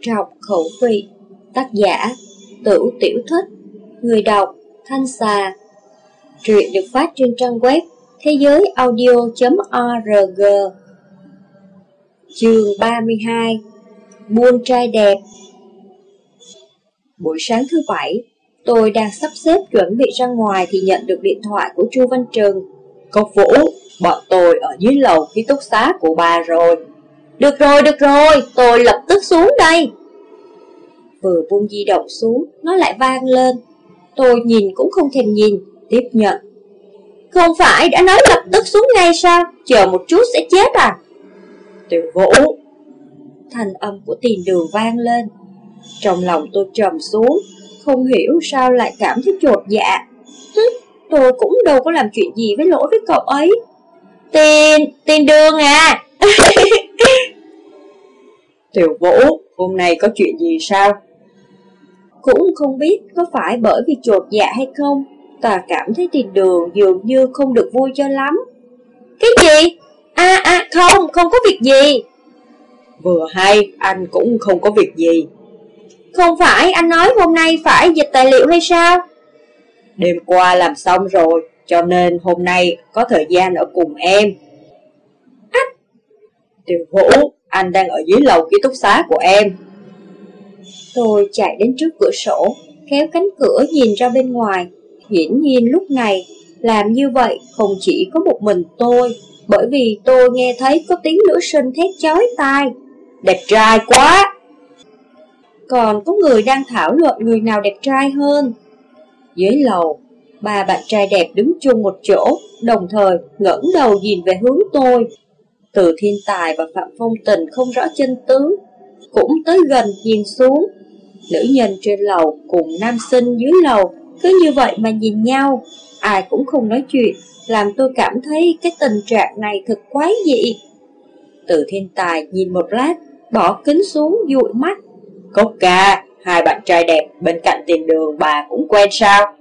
trọc khẩu vị Tác giả Tửu Tiểu Thích Người đọc Thanh Xà Truyện được phát trên trang web thế giới audio.org Chương 32 Buôn trai đẹp Buổi sáng thứ bảy, tôi đang sắp xếp chuẩn bị ra ngoài thì nhận được điện thoại của Chu Văn Trường. Cậu Vũ, bọn tôi ở dưới lầu ký túc xá của bà rồi. Được rồi, được rồi, tôi lập tức xuống đây. Vừa buông di động xuống, nó lại vang lên. Tôi nhìn cũng không thèm nhìn, tiếp nhận. Không phải đã nói lập tức xuống ngay sao, chờ một chút sẽ chết à? Tiểu Vũ, thành âm của tiền đường vang lên. Trong lòng tôi trầm xuống, không hiểu sao lại cảm thấy chột dạ. Tôi cũng đâu có làm chuyện gì với lỗi với cậu ấy. Tiền, tiền đường à! Tiểu Vũ, hôm nay có chuyện gì sao? Cũng không biết có phải bởi vì chột dạ hay không, ta cảm thấy tiền đường dường như không được vui cho lắm. Cái gì? À à không, không có việc gì. Vừa hay, anh cũng không có việc gì. Không phải anh nói hôm nay phải dịch tài liệu hay sao? Đêm qua làm xong rồi, cho nên hôm nay có thời gian ở cùng em. Ách! Tiểu Vũ, anh đang ở dưới lầu ký túc xá của em. Tôi chạy đến trước cửa sổ, kéo cánh cửa nhìn ra bên ngoài. Hiển nhiên lúc này, làm như vậy không chỉ có một mình tôi, bởi vì tôi nghe thấy có tiếng nữ sinh thét chói tai. Đẹp trai quá! Còn có người đang thảo luận người nào đẹp trai hơn. Dưới lầu, ba bạn trai đẹp đứng chung một chỗ, đồng thời ngẩng đầu nhìn về hướng tôi. Từ thiên tài và Phạm Phong Tình không rõ chân tướng, cũng tới gần nhìn xuống. Nữ nhân trên lầu cùng nam sinh dưới lầu cứ như vậy mà nhìn nhau, ai cũng không nói chuyện, làm tôi cảm thấy cái tình trạng này thật quái dị. Từ thiên tài nhìn một lát, bỏ kính xuống dụi mắt. Cốc ca, hai bạn trai đẹp bên cạnh tìm đường bà cũng quen sao?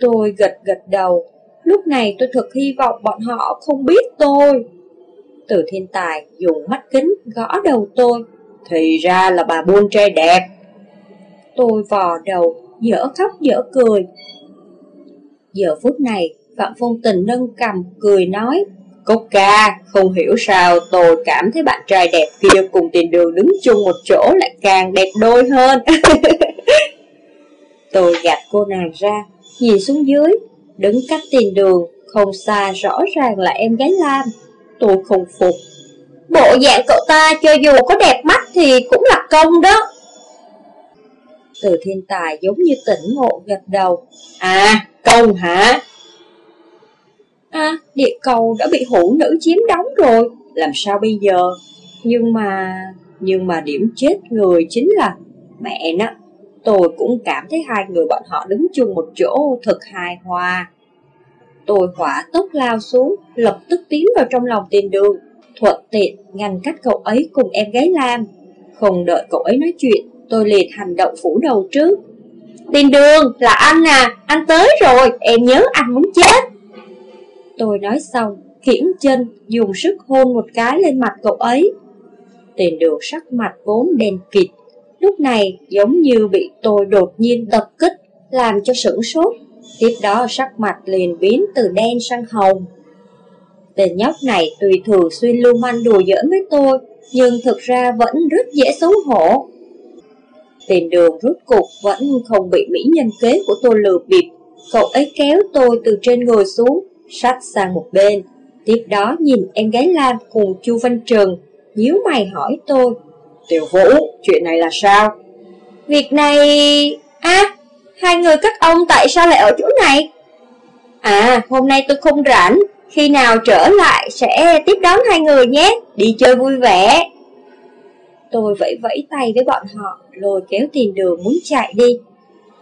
Tôi gật gật đầu, lúc này tôi thật hy vọng bọn họ không biết tôi. Từ thiên tài dùng mắt kính gõ đầu tôi. Thì ra là bà buôn trai đẹp. Tôi vò đầu, dở khóc dở cười. Giờ phút này, Phạm Phong Tình nâng cầm, cười nói. Cốc ca, không hiểu sao tôi cảm thấy bạn trai đẹp kia cùng tiền đường đứng chung một chỗ lại càng đẹp đôi hơn. tôi gạt cô nàng ra, nhìn xuống dưới, đứng cách tiền đường, không xa rõ ràng là em gái Lam. Tôi không phục. Bộ dạng cậu ta cho dù có đẹp mắt thì cũng là công đó. Từ thiên tài giống như tỉnh ngộ gật đầu. À, công hả? À, địa cầu đã bị hữu nữ chiếm đóng rồi, làm sao bây giờ? Nhưng mà... Nhưng mà điểm chết người chính là mẹ nó. Tôi cũng cảm thấy hai người bọn họ đứng chung một chỗ thật hài hòa. Tôi hỏa tốc lao xuống, lập tức tiến vào trong lòng tiền đường, thuận tiện ngăn cách cậu ấy cùng em gái Lam. Không đợi cậu ấy nói chuyện, tôi liền hành động phủ đầu trước. Tiền đường, là anh à, anh tới rồi, em nhớ anh muốn chết. Tôi nói xong, kiễng chân, dùng sức hôn một cái lên mặt cậu ấy. Tiền đường sắc mặt vốn đen kịt, lúc này giống như bị tôi đột nhiên tập kích, làm cho sửng sốt. Tiếp đó sắc mặt liền biến từ đen sang hồng. Tên nhóc này tùy thường xuyên lưu manh đùa giỡn với tôi, nhưng thực ra vẫn rất dễ xấu hổ. Tiền đường rút cục vẫn không bị mỹ nhân kế của tôi lừa bịp. Cậu ấy kéo tôi từ trên người xuống, sát sang một bên. Tiếp đó nhìn em gái Lam cùng Chu Văn Trường, nhíu mày hỏi tôi. Tiểu Vũ, chuyện này là sao? Việc này... À, hai người các ông tại sao lại ở chỗ này? À, hôm nay tôi không rảnh, khi nào trở lại sẽ tiếp đón hai người nhé, đi chơi vui vẻ. Tôi vẫy vẫy tay với bọn họ, lôi kéo tiền đường muốn chạy đi.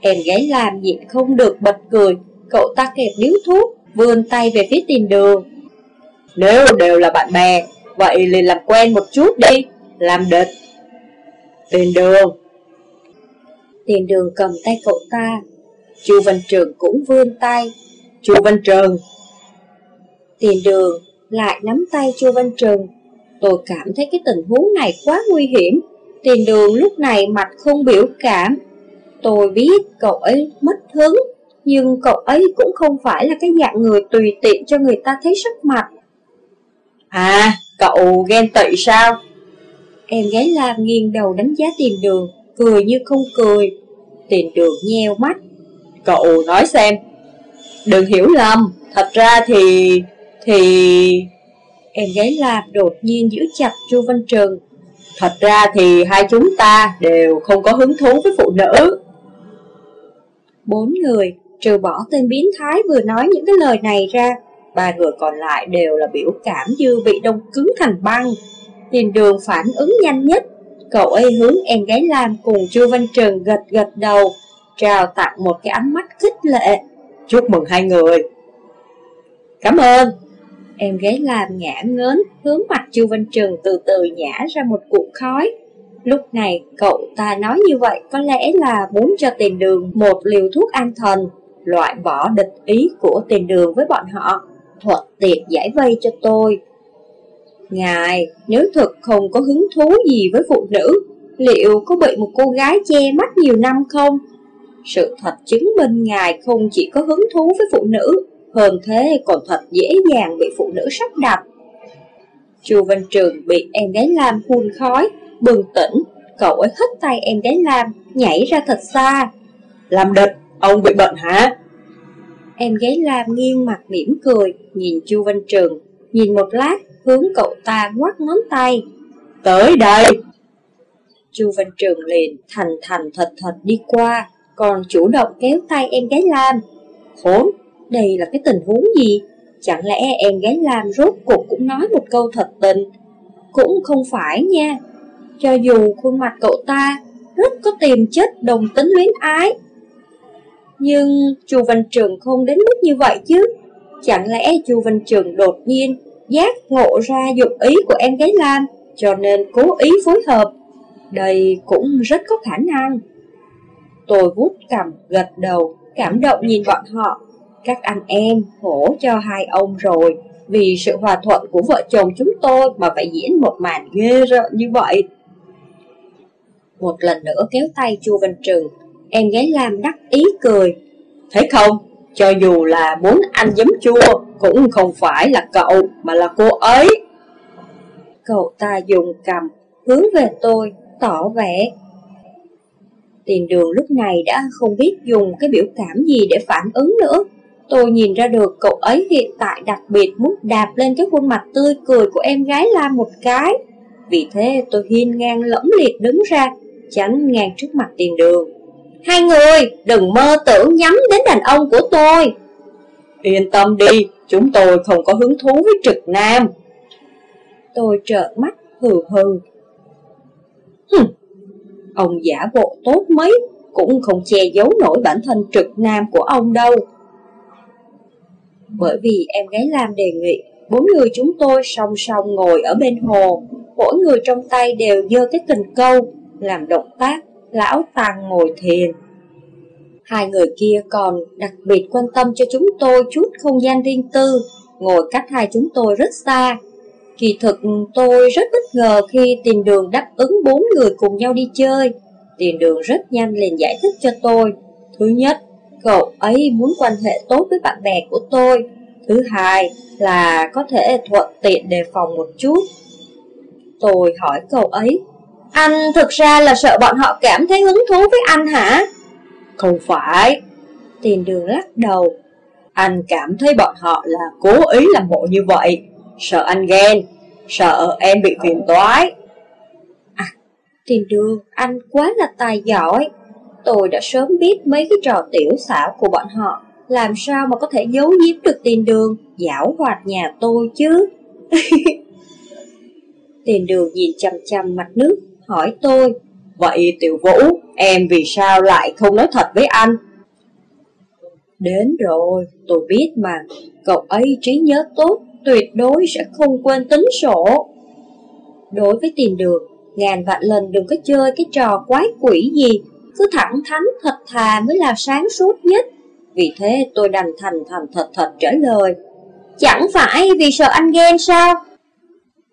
Em gái làm nhịn không được bật cười, cậu ta kẹp điếu thuốc, vươn tay về phía tiền đường. Nếu đều là bạn bè, vậy liền làm quen một chút đi, làm địch. Tiền đường. Tiền đường cầm tay cậu ta, Chu Văn Trường cũng vươn tay. Chu Văn Trường. Tiền đường lại nắm tay Chu Văn Trường. Tôi cảm thấy cái tình huống này quá nguy hiểm. Tiền đường lúc này mặt không biểu cảm. Tôi biết cậu ấy mất hứng, nhưng cậu ấy cũng không phải là cái dạng người tùy tiện cho người ta thấy sắc mặt. À, cậu ghen tị sao? Em gái Lam nghiêng đầu đánh giá tiền đường, cười như không cười. Tiền đường nheo mắt. Cậu nói xem. Đừng hiểu lầm, thật ra thì... thì... Em gái Lam đột nhiên giữ chặt Chu Văn Trừng. Thật ra thì hai chúng ta đều không có hứng thú với phụ nữ. Bốn người, trừ bỏ tên biến thái vừa nói những cái lời này ra, ba người còn lại đều là biểu cảm như bị đông cứng thành băng. Tiền đường phản ứng nhanh nhất, cậu ấy hướng em gái Lam cùng Chu Văn Trừng gật gật đầu, trao tặng một cái ánh mắt khích lệ. Chúc mừng hai người. Cảm ơn. Em gái Lam ngã ngớn, hướng mặt Chu Văn Trừng từ từ nhả ra một cụm khói. Lúc này, cậu ta nói như vậy có lẽ là muốn cho tiền đường một liều thuốc an thần, loại bỏ địch ý của tiền đường với bọn họ, thuận tiện giải vây cho tôi. Ngài, nếu thực không có hứng thú gì với phụ nữ, liệu có bị một cô gái che mắt nhiều năm không? Sự thật chứng minh Ngài không chỉ có hứng thú với phụ nữ, hơn thế còn thật dễ dàng bị phụ nữ sắp đặt. Chu Văn Trường bị em gái Lam phun khói, bừng tỉnh, cậu ấy hất tay em gái Lam, nhảy ra thật xa. Làm địch, ông bị bệnh hả? Em gái Lam nghiêng mặt mỉm cười, nhìn Chu Văn Trường, nhìn một lát, hướng cậu ta ngoắt ngón tay. Tới đây! Chu Văn Trường liền thành thành thật thật đi qua, còn chủ động kéo tay em gái Lam. Khốn, đây là cái tình huống gì? Chẳng lẽ em gái Lam rốt cuộc cũng nói một câu thật tình? Cũng không phải nha. Cho dù khuôn mặt cậu ta rất có tiềm chất đồng tính luyến ái. Nhưng chu Văn Trường không đến mức như vậy chứ. Chẳng lẽ chu Văn Trường đột nhiên giác ngộ ra dụng ý của em gái Lam, cho nên cố ý phối hợp. Đây cũng rất có khả năng. Tôi vút cầm gật đầu, cảm động nhìn bọn họ. Các anh em hổ cho hai ông rồi, vì sự hòa thuận của vợ chồng chúng tôi mà phải diễn một màn ghê rợn như vậy. Một lần nữa kéo tay chu Văn Trừng, em gái Lam đắc ý cười. Thấy không, cho dù là muốn ăn giấm chua, cũng không phải là cậu, mà là cô ấy. Cậu ta dùng cầm, hướng về tôi, tỏ vẻ. Tiền đường lúc này đã không biết dùng cái biểu cảm gì để phản ứng nữa. Tôi nhìn ra được cậu ấy hiện tại đặc biệt muốn đạp lên cái khuôn mặt tươi cười của em gái Lam một cái. Vì thế tôi hiên ngang lẫm liệt đứng ra, tránh ngang trước mặt tiền đường. Hai người, đừng mơ tưởng nhắm đến đàn ông của tôi. Yên tâm đi, chúng tôi không có hứng thú với trực nam. Tôi trợn mắt hừ hừ. Hừm, ông giả bộ tốt mấy, cũng không che giấu nổi bản thân trực nam của ông đâu. Bởi vì em gái Lam đề nghị, bốn người chúng tôi song song ngồi ở bên hồ, mỗi người trong tay đều dơ cái cần câu, làm động tác, lão tăng ngồi thiền. Hai người kia còn đặc biệt quan tâm cho chúng tôi chút không gian riêng tư, ngồi cách hai chúng tôi rất xa. Kỳ thực tôi rất bất ngờ khi tìm đường đáp ứng bốn người cùng nhau đi chơi. Tiền đường rất nhanh liền giải thích cho tôi. Thứ nhất, cậu ấy muốn quan hệ tốt với bạn bè của tôi. Thứ hai là có thể thuận tiện đề phòng một chút. Tôi hỏi cậu ấy, anh thực ra là sợ bọn họ cảm thấy hứng thú với anh hả? Không phải. Tiền đường lắc đầu. Anh cảm thấy bọn họ là cố ý làm bộ như vậy. Sợ anh ghen, sợ em bị phiền toái. À, tiền đường, anh quá là tài giỏi. Tôi đã sớm biết mấy cái trò tiểu xảo của bọn họ, làm sao mà có thể giấu giếm được tiền đường, giảo hoạt nhà tôi chứ. tiền đường nhìn chăm chăm mặt nước, hỏi tôi, Vậy Tiểu Vũ, em vì sao lại không nói thật với anh? Đến rồi, tôi biết mà, cậu ấy trí nhớ tốt, tuyệt đối sẽ không quên tính sổ. Đối với tiền đường, ngàn vạn lần đừng có chơi cái trò quái quỷ gì, cứ thẳng thắn thật thà mới là sáng suốt nhất. Vì thế tôi đành thành thành thật thật trả lời. Chẳng phải vì sợ anh ghen sao?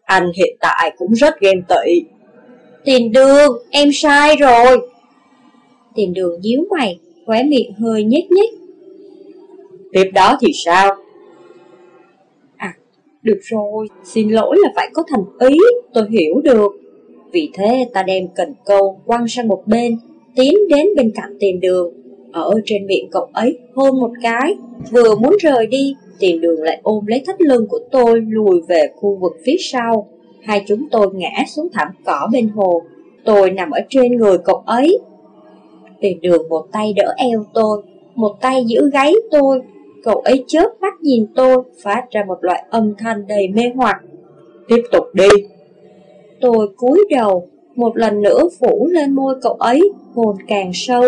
Anh hiện tại cũng rất ghen tị. Tiền đường, em sai rồi. Tiền đường díu mày, khóe miệng hơi nhếch nhếch. Tiếp đó thì sao? À, được rồi, xin lỗi là phải có thành ý, tôi hiểu được. Vì thế ta đem cần câu quăng sang một bên, tiến đến bên cạnh tiền đường, ở trên miệng cậu ấy hôn một cái. Vừa muốn rời đi, tiền đường lại ôm lấy thắt lưng của tôi lùi về khu vực phía sau. Hai chúng tôi ngã xuống thảm cỏ bên hồ. Tôi nằm ở trên người cậu ấy. Tiền đường một tay đỡ eo tôi, một tay giữ gáy tôi. Cậu ấy chớp mắt nhìn tôi, phát ra một loại âm thanh đầy mê hoặc. Tiếp tục đi. Tôi cúi đầu, một lần nữa phủ lên môi cậu ấy, hôn càng sâu.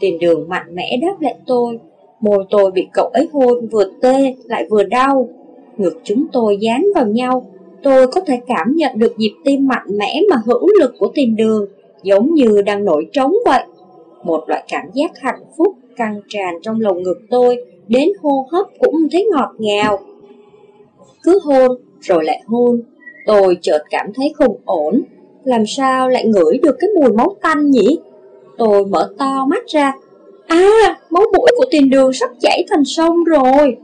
Tiền đường mạnh mẽ đáp lại tôi. Môi tôi bị cậu ấy hôn vừa tê lại vừa đau. Ngực chúng tôi dán vào nhau. Tôi có thể cảm nhận được nhịp tim mạnh mẽ mà hữu lực của tiền đường, giống như đang nổi trống vậy. Một loại cảm giác hạnh phúc căng tràn trong lồng ngực tôi, đến hô hấp cũng thấy ngọt ngào. Cứ hôn, rồi lại hôn, tôi chợt cảm thấy không ổn. Làm sao lại ngửi được cái mùi máu tanh nhỉ? Tôi mở to mắt ra. À, máu mũi của tiền đường sắp chảy thành sông rồi.